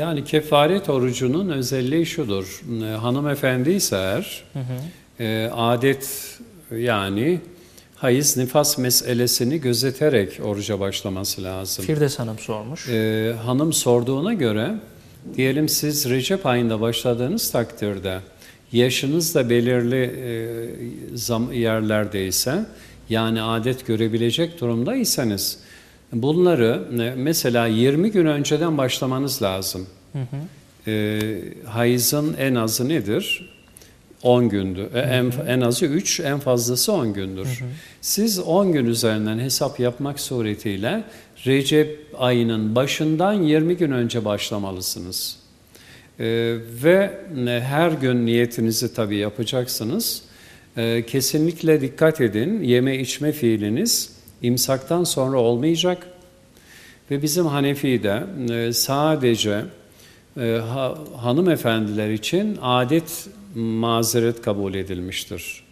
Yani kefaret orucunun özelliği şudur. E, Hanımefendi ise eğer e, adet yani hayız nifas meselesini gözeterek oruca başlaması lazım. Firdevs Hanım sormuş. E, hanım sorduğuna göre diyelim siz Recep ayında başladığınız takdirde yaşınız da belirli e, zam yerlerdeyse yani adet görebilecek durumdaysanız bunları e, mesela 20 gün önceden başlamanız lazım. E, hayızın en azı nedir? 10 gündür. E, En, en azı 3, en fazlası 10 gündür. Siz 10 gün üzerinden hesap yapmak suretiyle Recep ayının başından 20 gün önce başlamalısınız. E, ve her gün niyetinizi tabii yapacaksınız. E, kesinlikle dikkat edin. Yeme içme fiiliniz imsaktan sonra olmayacak. Ve bizim Hanefi'de e, sadece e, ha, hanımefendiler için adet mazeret kabul edilmiştir.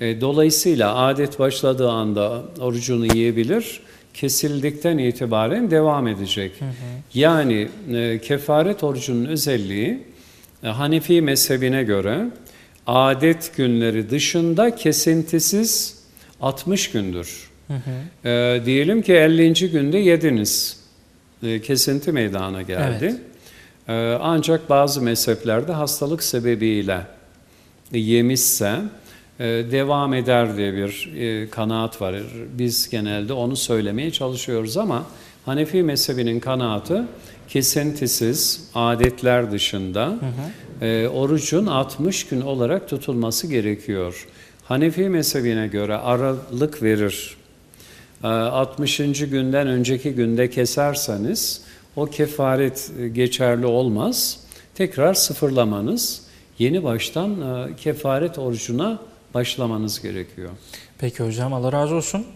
E, dolayısıyla adet başladığı anda orucunu yiyebilir, kesildikten itibaren devam edecek. Yani e, kefaret orucunun özelliği Hanefi mezhebine göre adet günleri dışında kesintisiz 60 gündür. E, diyelim ki 50. günde yediniz. E, kesinti meydana geldi. Evet. E, ancak bazı mezheplerde hastalık sebebiyle yemişse e, devam eder diye bir e, kanaat var. Biz genelde onu söylemeye çalışıyoruz ama Hanefi mezhebinin kanaatı kesintisiz adetler dışında e, orucun 60 gün olarak tutulması gerekiyor. Hanefi mezhebine göre aralık verir. E, 60. günden önceki günde keserseniz o kefaret e, geçerli olmaz. Tekrar sıfırlamanız, yeni baştan e, kefaret orucuna başlamanız gerekiyor. Peki hocam Allah razı olsun.